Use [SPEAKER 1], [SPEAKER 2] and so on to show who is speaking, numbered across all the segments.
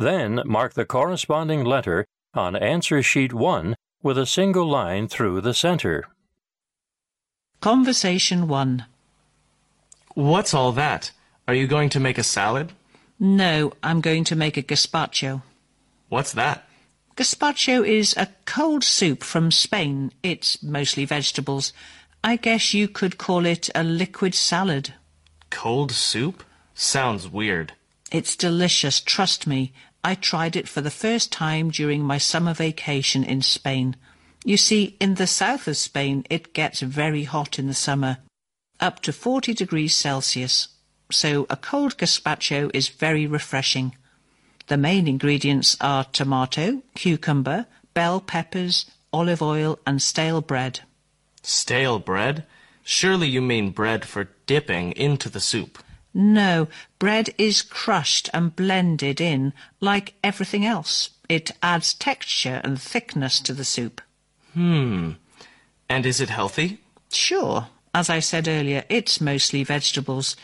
[SPEAKER 1] Then mark the corresponding letter on answer sheet 1 with a single line through the center.
[SPEAKER 2] Conversation 1.
[SPEAKER 3] What's all that? Are you going to make a salad?
[SPEAKER 2] No, I'm going to make a gazpacho.
[SPEAKER 3] What's that?
[SPEAKER 2] Gazpacho is a cold soup from Spain. It's mostly vegetables. I guess you could call it a liquid salad.
[SPEAKER 3] Cold soup? Sounds weird.
[SPEAKER 2] It's delicious, trust me. I tried it for the first time during my summer vacation in Spain. You see, in the south of Spain, it gets very hot in the summer, up to 40 degrees Celsius. So a cold gazpacho is very refreshing. The main ingredients are tomato, cucumber, bell peppers, olive oil, and stale bread.
[SPEAKER 3] Stale bread? Surely you mean bread for dipping into the soup.
[SPEAKER 2] No, bread is crushed and blended in like everything else. It adds texture and thickness to the soup.
[SPEAKER 3] Hmm. And is it healthy?
[SPEAKER 2] Sure. As I said earlier, it's mostly vegetables.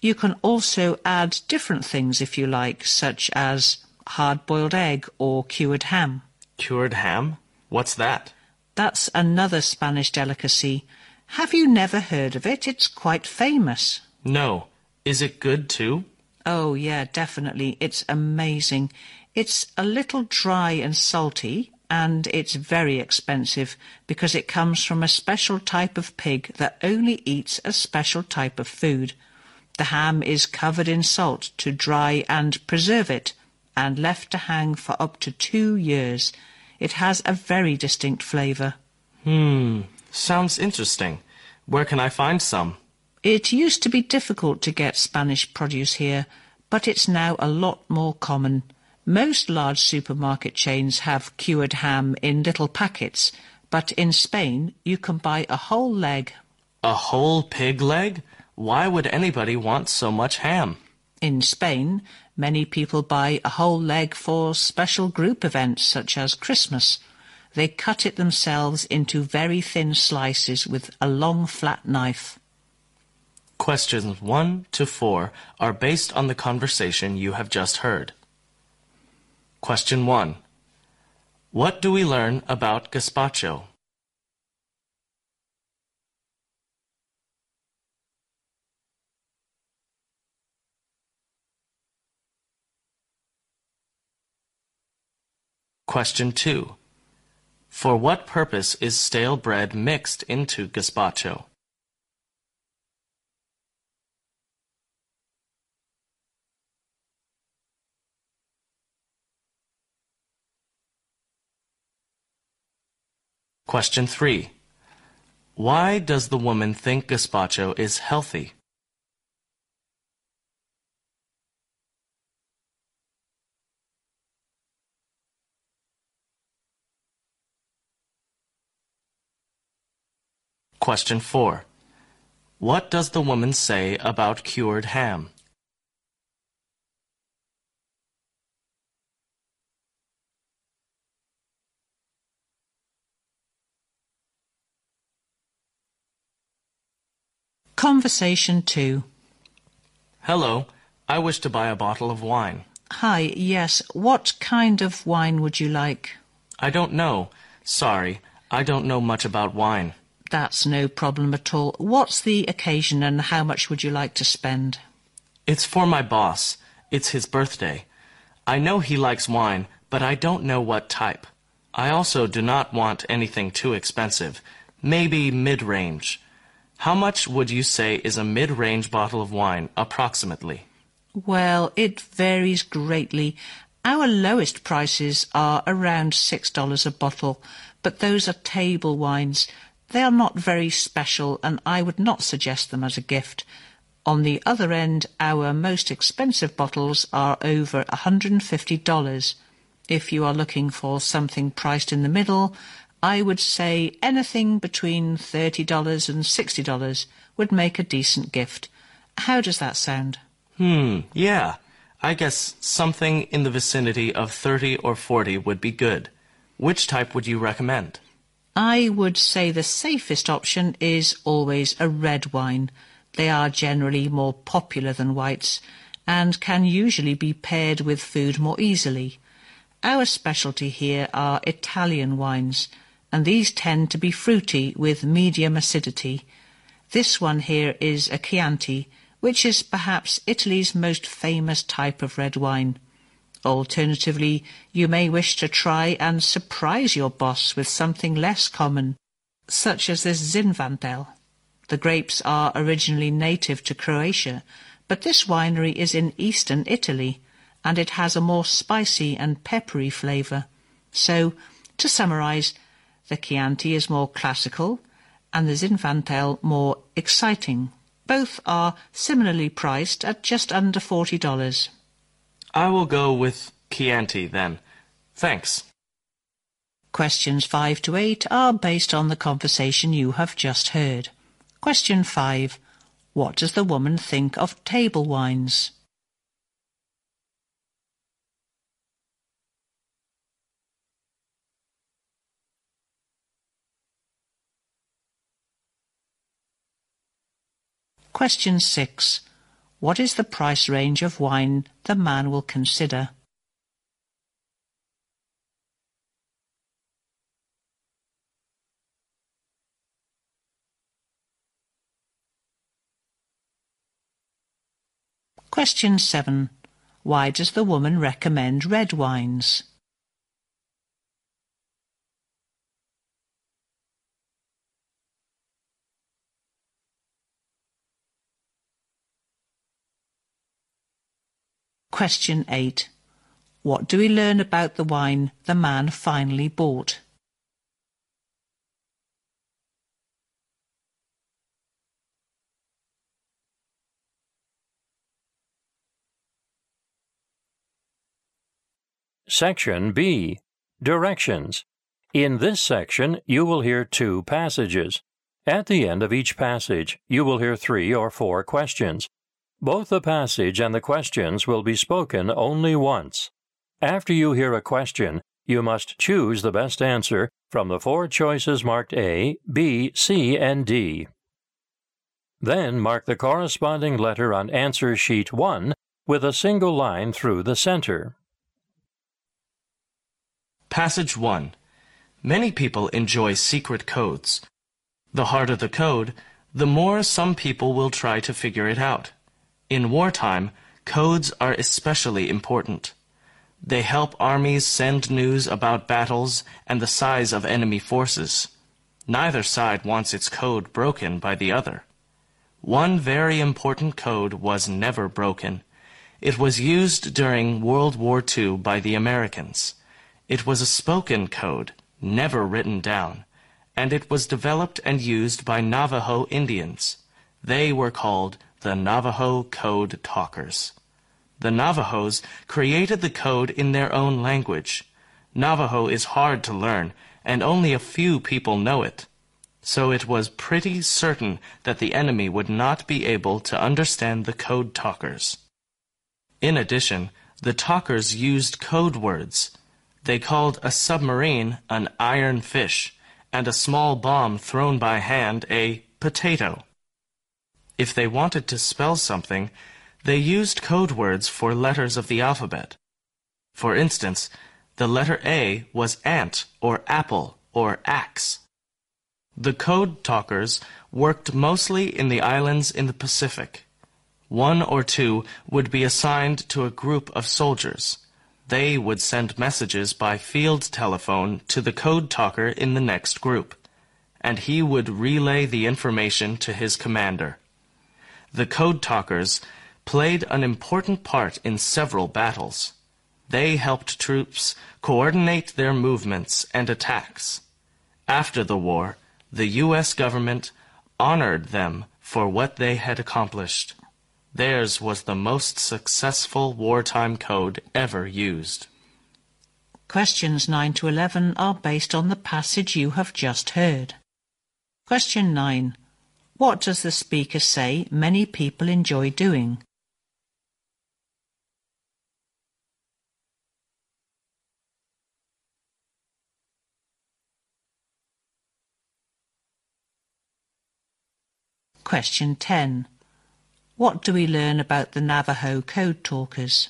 [SPEAKER 2] You can also add different things if you like, such as hard-boiled egg or cured ham.
[SPEAKER 3] Cured ham? What's that?
[SPEAKER 2] That's another Spanish delicacy. Have you never heard of it? It's quite famous.
[SPEAKER 3] No. Is it good too?
[SPEAKER 2] Oh, yeah, definitely. It's amazing. It's a little dry and salty, and it's very expensive because it comes from a special type of pig that only eats a special type of food. The ham is covered in salt to dry and preserve it, and left to hang for up to two years. It has a very distinct flavour.
[SPEAKER 3] Hmm. Sounds interesting. Where can I find some?
[SPEAKER 2] It used to be difficult to get Spanish produce here, but it's now a lot more common. Most large supermarket chains have cured ham in little packets, but in Spain you can buy a whole leg.
[SPEAKER 3] A whole pig leg? Why would anybody want so much ham?
[SPEAKER 2] In Spain, many people buy a whole leg for special group events such as Christmas. They cut it themselves into very thin slices with a long flat knife.
[SPEAKER 3] Questions 1 to 4 are based on the conversation you have just heard. Question 1. What do we learn about gazpacho? Question 2. For what purpose is stale bread mixed into gazpacho? Question 3. Why does the woman think gazpacho is healthy? Question 4. What does the woman say about cured ham?
[SPEAKER 2] Conversation 2.
[SPEAKER 3] Hello, I wish to buy a bottle of wine.
[SPEAKER 2] Hi, yes, what kind of wine would you like?
[SPEAKER 3] I don't know. Sorry, I don't know much about wine.
[SPEAKER 2] That's no problem at all. What's the occasion and how much would you like to spend?
[SPEAKER 3] It's for my boss. It's his birthday. I know he likes wine, but I don't know what type. I also do not want anything too expensive. Maybe mid-range. How much would you say is a mid-range bottle of wine, approximately?
[SPEAKER 2] Well, it varies greatly. Our lowest prices are around $6 a bottle, but those are table wines. They are not very special, and I would not suggest them as a gift. On the other end, our most expensive bottles are over $150. If you are looking for something priced in the middle, I would say anything between $30 and $60 would make a decent gift. How does that sound?
[SPEAKER 3] Hmm, yeah. I guess something in the vicinity of 30 or 40 would be good. Which type would you recommend?
[SPEAKER 2] I would say the safest option is always a red wine. They are generally more popular than whites and can usually be paired with food more easily. Our specialty here are Italian wines, and these tend to be fruity with medium acidity. This one here is a Chianti, which is perhaps Italy's most famous type of red wine. Alternatively, you may wish to try and surprise your boss with something less common, such as this Zinfandel. The grapes are originally native to Croatia, but this winery is in eastern Italy, and it has a more spicy and peppery flavour. So, to summarise, the Chianti is more classical, and the Zinfandel more exciting. Both are similarly priced at just under $40.
[SPEAKER 3] I will go with Chianti then. Thanks.
[SPEAKER 2] Questions 5 to 8 are based on the conversation you have just heard. Question 5. What does the woman think of table wines? Question 6. What is the price range of wine the man will consider? Question 7. Why does the woman recommend red wines? Question 8. What do we learn about the wine the man finally bought?
[SPEAKER 1] Section B Directions. In this section, you will hear two passages. At the end of each passage, you will hear three or four questions. Both the passage and the questions will be spoken only once. After you hear a question, you must choose the best answer from the four choices marked A, B, C, and D. Then mark the corresponding letter on answer sheet 1 with a single line through the center.
[SPEAKER 3] Passage 1. Many people enjoy secret codes. The harder the code, the more some people will try to figure it out. In wartime, codes are especially important. They help armies send news about battles and the size of enemy forces. Neither side wants its code broken by the other. One very important code was never broken. It was used during World War II by the Americans. It was a spoken code, never written down, and it was developed and used by Navajo Indians. They were called the Navajo Code Talkers. The Navajos created the code in their own language. Navajo is hard to learn, and only a few people know it. So it was pretty certain that the enemy would not be able to understand the code talkers. In addition, the talkers used code words. They called a submarine an iron fish, and a small bomb thrown by hand a potato. If they wanted to spell something, they used code words for letters of the alphabet. For instance, the letter A was ant or apple or axe. The code talkers worked mostly in the islands in the Pacific. One or two would be assigned to a group of soldiers. They would send messages by field telephone to the code talker in the next group, and he would relay the information to his commander the Code Talkers played an important part in several battles. They helped troops coordinate their movements and attacks. After the war, the U.S. government honored them for what they had accomplished. Theirs was the most successful wartime code ever used.
[SPEAKER 2] Questions 9 to 11 are based on the passage you have just heard. Question 9. What does the speaker say many people enjoy doing? Question 10. What do we learn about the Navajo code talkers?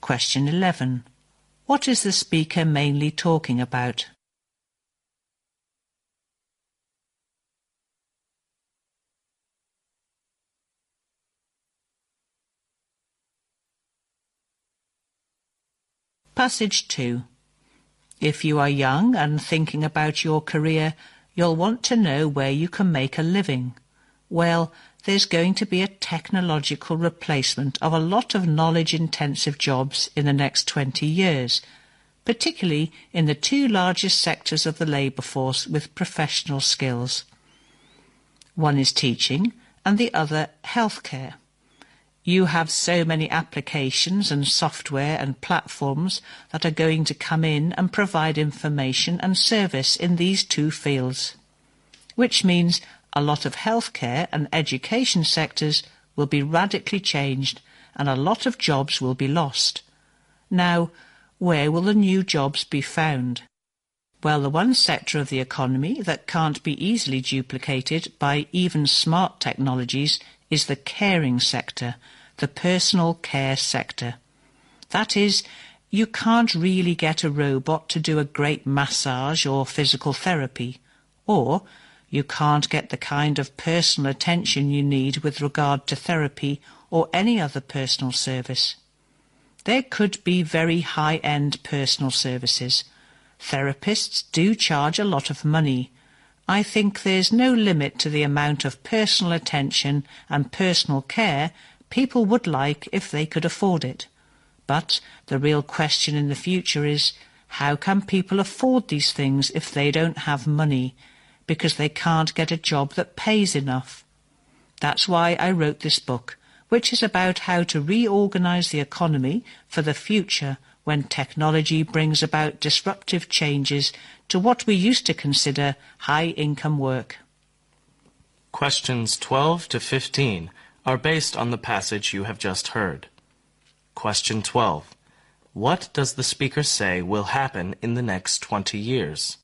[SPEAKER 2] Question 11. What is the speaker mainly talking about? Passage 2. If you are young and thinking about your career, you'll want to know where you can make a living. Well, there's going to be a technological replacement of a lot of knowledge-intensive jobs in the next 20 years, particularly in the two largest sectors of the labour force with professional skills. One is teaching and the other healthcare. You have so many applications and software and platforms that are going to come in and provide information and service in these two fields, which means a lot of healthcare and education sectors will be radically changed and a lot of jobs will be lost. Now, where will the new jobs be found? Well, the one sector of the economy that can't be easily duplicated by even smart technologies is the caring sector, the personal care sector. That is, you can't really get a robot to do a great massage or physical therapy, or you can't get the kind of personal attention you need with regard to therapy or any other personal service. There could be very high-end personal services. Therapists do charge a lot of money, I think there's no limit to the amount of personal attention and personal care people would like if they could afford it. But the real question in the future is how can people afford these things if they don't have money because they can't get a job that pays enough? That's why I wrote this book, which is about how to reorganize the economy for the future when technology brings about disruptive changes to what we used to consider high-income work.
[SPEAKER 3] Questions 12 to 15 are based on the passage you have just heard. Question 12. What does the speaker say will happen in the next 20 years?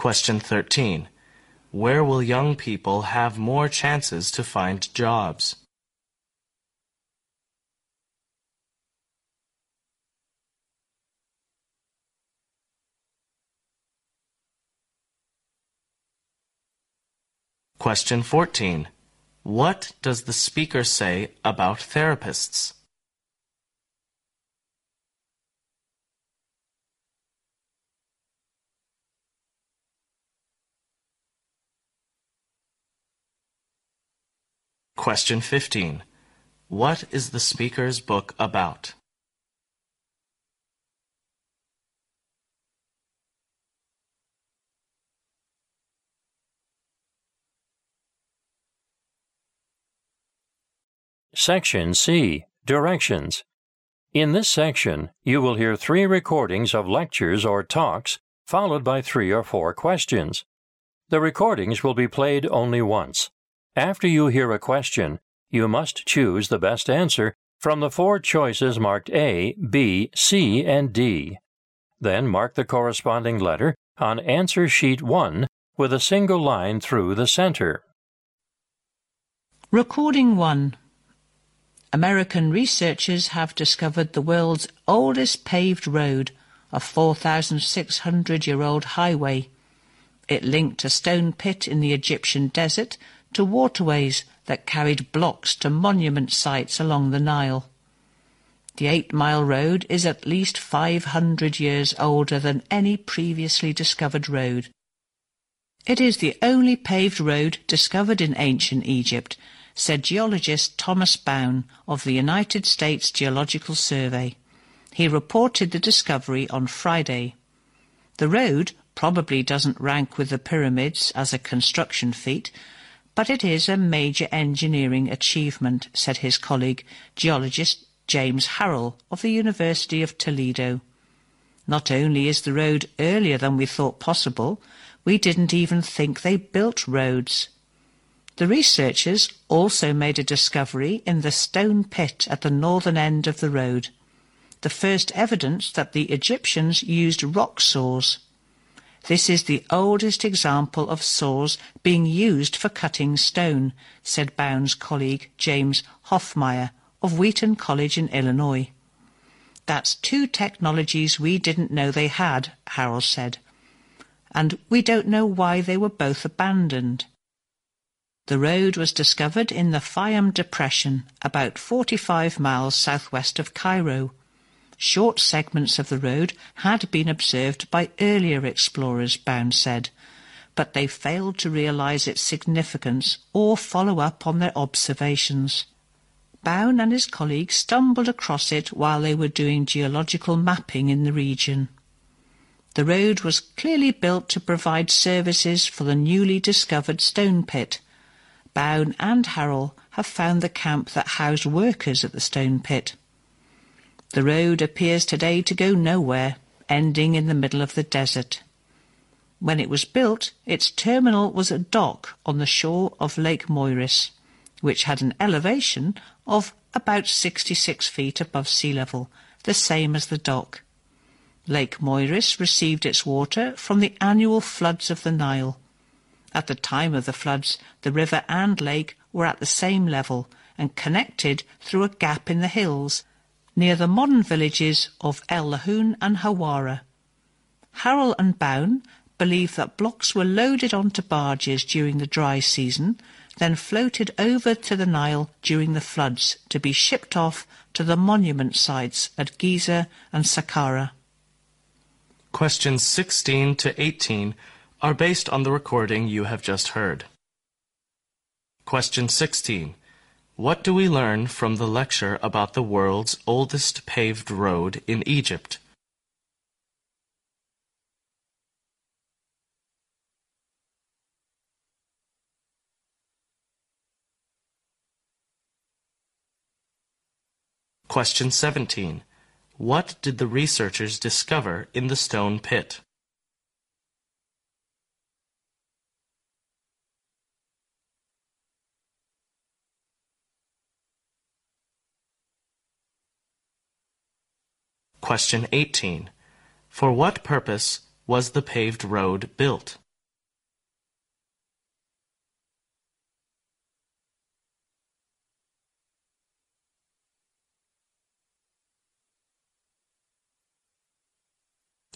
[SPEAKER 3] Question 13. Where will young people have more chances to find jobs? Question 14. What does the speaker say about therapists? Question 15. What is the speaker's book about?
[SPEAKER 1] Section C Directions. In this section, you will hear three recordings of lectures or talks, followed by three or four questions. The recordings will be played only once. After you hear a question, you must choose the best answer from the four choices marked A, B, C, and D. Then mark the corresponding letter on answer sheet 1 with a single line through the center.
[SPEAKER 2] Recording 1 American researchers have discovered the world's oldest paved road, a 4,600 year old highway. It linked a stone pit in the Egyptian desert to waterways that carried blocks to monument sites along the Nile. The Eight Mile Road is at least 500 years older than any previously discovered road. It is the only paved road discovered in ancient Egypt, said geologist Thomas Bown of the United States Geological Survey. He reported the discovery on Friday. The road probably doesn't rank with the pyramids as a construction feat, but it is a major engineering achievement, said his colleague, geologist James Harrell of the University of Toledo. Not only is the road earlier than we thought possible, we didn't even think they built roads. The researchers also made a discovery in the stone pit at the northern end of the road, the first evidence that the Egyptians used rock saws. This is the oldest example of saws being used for cutting stone, said Bown's colleague James Hoffmeier of Wheaton College in Illinois. That's two technologies we didn't know they had, Harrell said. And we don't know why they were both abandoned. The road was discovered in the Fayum Depression, about 45 miles southwest of Cairo. Short segments of the road had been observed by earlier explorers, Bown said, but they failed to realize its significance or follow up on their observations. Bown and his colleagues stumbled across it while they were doing geological mapping in the region. The road was clearly built to provide services for the newly discovered stone pit. Bown and Harrell have found the camp that housed workers at the stone pit. The road appears today to go nowhere, ending in the middle of the desert. When it was built, its terminal was a dock on the shore of Lake Moeris, which had an elevation of about 66 feet above sea level, the same as the dock. Lake Moeris received its water from the annual floods of the Nile. At the time of the floods, the river and lake were at the same level and connected through a gap in the hills near the modern villages of El Lahoun and Hawara. Harrell and Bown believe that blocks were loaded onto barges during the dry season then floated over to the Nile during the floods to be shipped off to the monument sites at Giza and Saqqara.
[SPEAKER 3] Questions 16 to 18 are based on the recording you have just heard. Question 16. What do we learn from the lecture about the world's oldest paved road in Egypt? Question 17. What did the researchers discover in the stone pit? Question 18. For what purpose was the paved road built?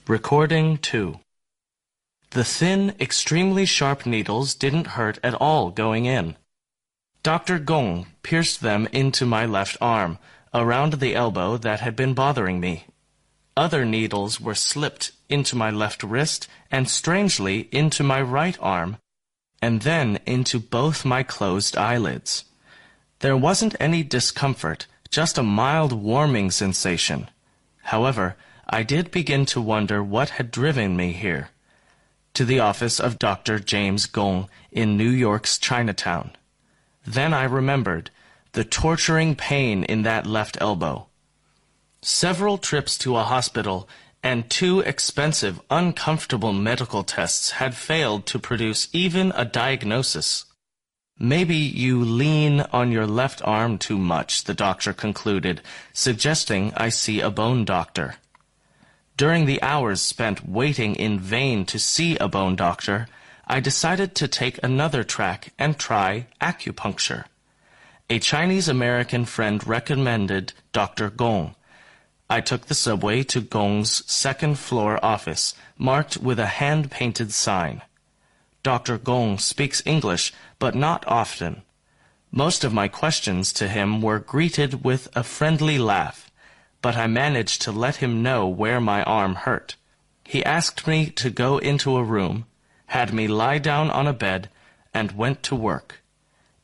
[SPEAKER 3] Recording 2 The thin, extremely sharp needles didn't hurt at all going in. Dr. Gong pierced them into my left arm, around the elbow that had been bothering me. Other needles were slipped into my left wrist and strangely into my right arm, and then into both my closed eyelids. There wasn't any discomfort, just a mild warming sensation. However, I did begin to wonder what had driven me here, to the office of Dr. James Gong in New York's Chinatown. Then I remembered the torturing pain in that left elbow. Several trips to a hospital and two expensive, uncomfortable medical tests had failed to produce even a diagnosis. Maybe you lean on your left arm too much, the doctor concluded, suggesting I see a bone doctor. During the hours spent waiting in vain to see a bone doctor, I decided to take another track and try acupuncture. A Chinese American friend recommended Dr. Gong. I took the subway to Gong's second floor office, marked with a hand painted sign. Dr. Gong speaks English, but not often. Most of my questions to him were greeted with a friendly laugh but I managed to let him know where my arm hurt. He asked me to go into a room, had me lie down on a bed, and went to work.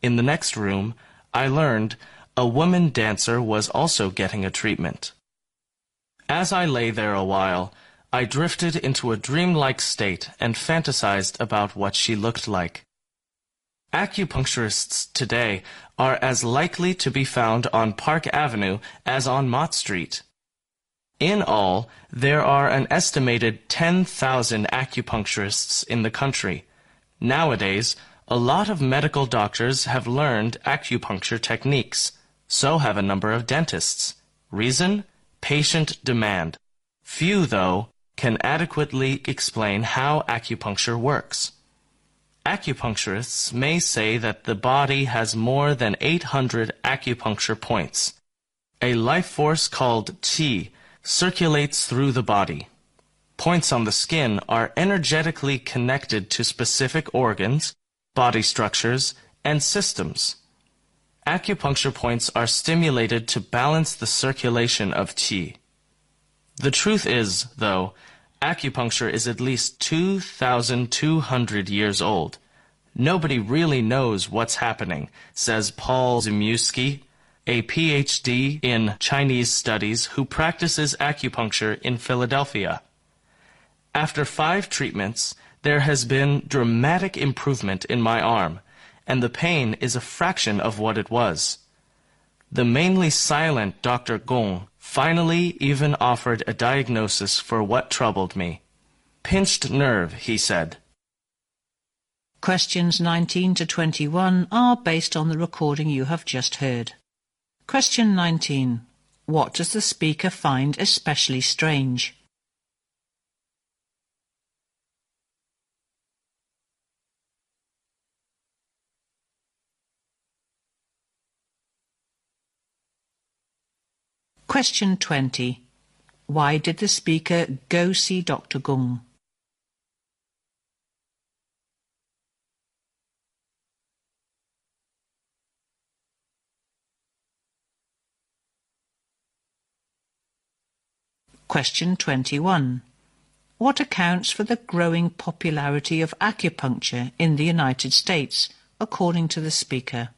[SPEAKER 3] In the next room, I learned a woman dancer was also getting a treatment. As I lay there a while, I drifted into a dreamlike state and fantasized about what she looked like. Acupuncturists today are as likely to be found on Park Avenue as on Mott Street. In all, there are an estimated 10,000 acupuncturists in the country. Nowadays, a lot of medical doctors have learned acupuncture techniques. So have a number of dentists. Reason? Patient demand. Few, though, can adequately explain how acupuncture works. Acupuncturists may say that the body has more than 800 acupuncture points. A life force called qi circulates through the body. Points on the skin are energetically connected to specific organs, body structures, and systems. Acupuncture points are stimulated to balance the circulation of qi. The truth is, though, acupuncture is at least 2,200 years old. Nobody really knows what's happening, says Paul Zmiewski, a PhD in Chinese studies who practices acupuncture in Philadelphia. After five treatments, there has been dramatic improvement in my arm, and the pain is a fraction of what it was. The mainly silent Dr. Gong finally even offered a diagnosis for what troubled me. Pinched nerve, he said.
[SPEAKER 2] Questions 19 to 21 are based on the recording you have just heard. Question 19. What does the speaker find especially strange? Question 20. Why did the speaker go see Dr. Gong? Question 21. What accounts for the growing popularity of acupuncture in the United States, according to the speaker?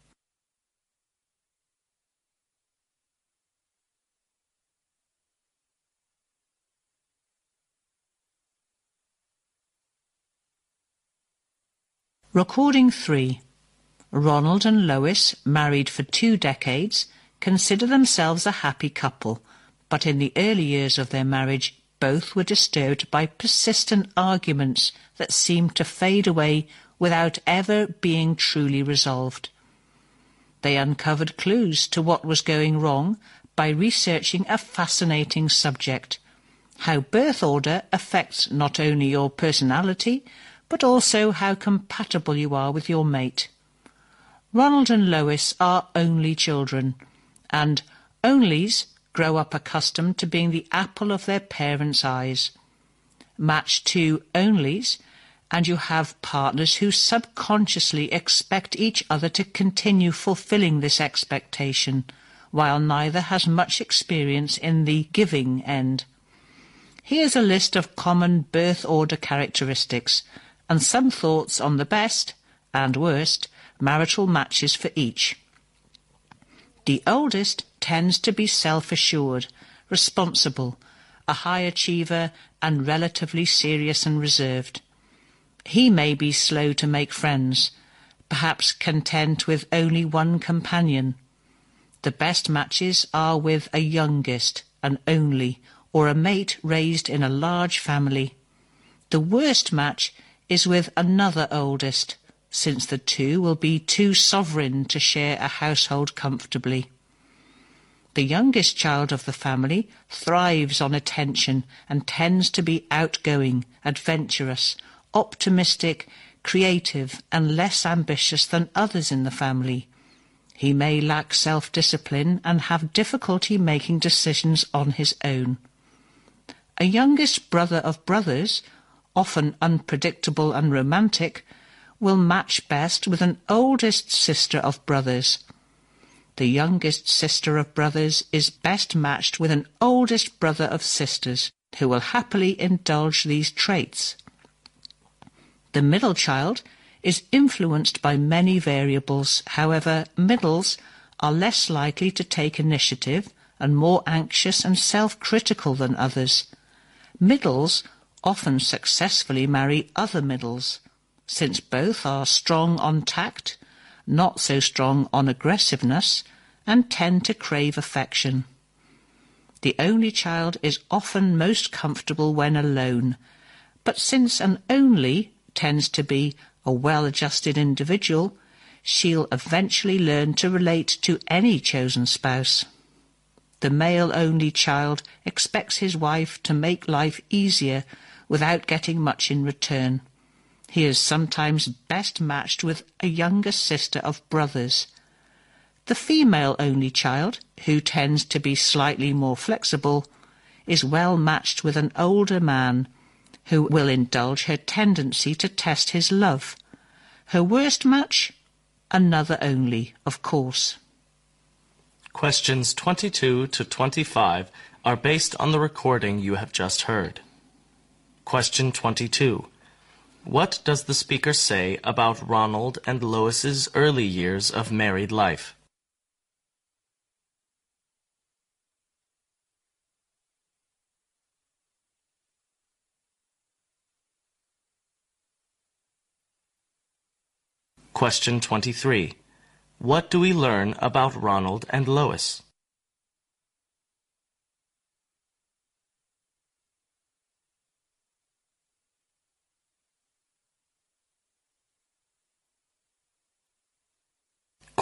[SPEAKER 2] Recording 3. Ronald and Lois, married for two decades, consider themselves a happy couple, but in the early years of their marriage, both were disturbed by persistent arguments that seemed to fade away without ever being truly resolved. They uncovered clues to what was going wrong by researching a fascinating subject how birth order affects not only your personality but also how compatible you are with your mate. Ronald and Lois are only children, and onlys grow up accustomed to being the apple of their parents' eyes. Match two onlys, and you have partners who subconsciously expect each other to continue fulfilling this expectation, while neither has much experience in the giving end. Here's a list of common birth order characteristics and some thoughts on the best and worst marital matches for each. The oldest tends to be self-assured, responsible, a high achiever and relatively serious and reserved. He may be slow to make friends, perhaps content with only one companion. The best matches are with a youngest, an only, or a mate raised in a large family. The worst match is with another oldest, since the two will be too sovereign to share a household comfortably. The youngest child of the family thrives on attention and tends to be outgoing, adventurous, optimistic, creative, and less ambitious than others in the family. He may lack self-discipline and have difficulty making decisions on his own. A youngest brother of brothers often unpredictable and romantic, will match best with an oldest sister of brothers. the youngest sister of brothers is best matched with an oldest brother of sisters who will happily indulge these traits. The middle child is influenced by many variables. However, middles are less likely to take initiative and more anxious and self-critical than others. Middles often successfully marry other middles, since both are strong on tact not so strong on aggressiveness, and tend to crave affection. The only child is often most comfortable when alone, but since an only tends to be a well-adjusted individual, she'll eventually learn to relate to any chosen spouse. The male-only child expects his wife to make life easier without getting much in return. He is sometimes best matched with a younger sister of brothers. The female-only child, who tends to be slightly more flexible, is well matched with an older man who will indulge her tendency to test his love. Her worst match? Another only, of course.
[SPEAKER 3] Questions 22 to 25 are based on the recording you have just heard. Question 22. What does the speaker say about Ronald and Lois's early years of married life? Question 23. What do we learn about Ronald and Lois?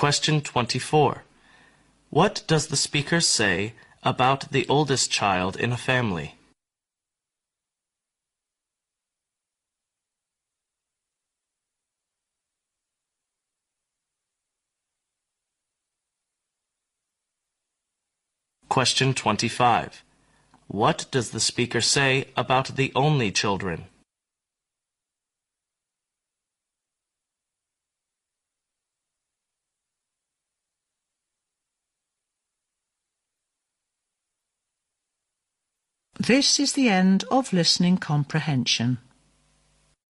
[SPEAKER 3] Question 24. What does the speaker say about the oldest child in a family? Question 25. What does the speaker say about the only children?
[SPEAKER 2] This is the end of listening comprehension.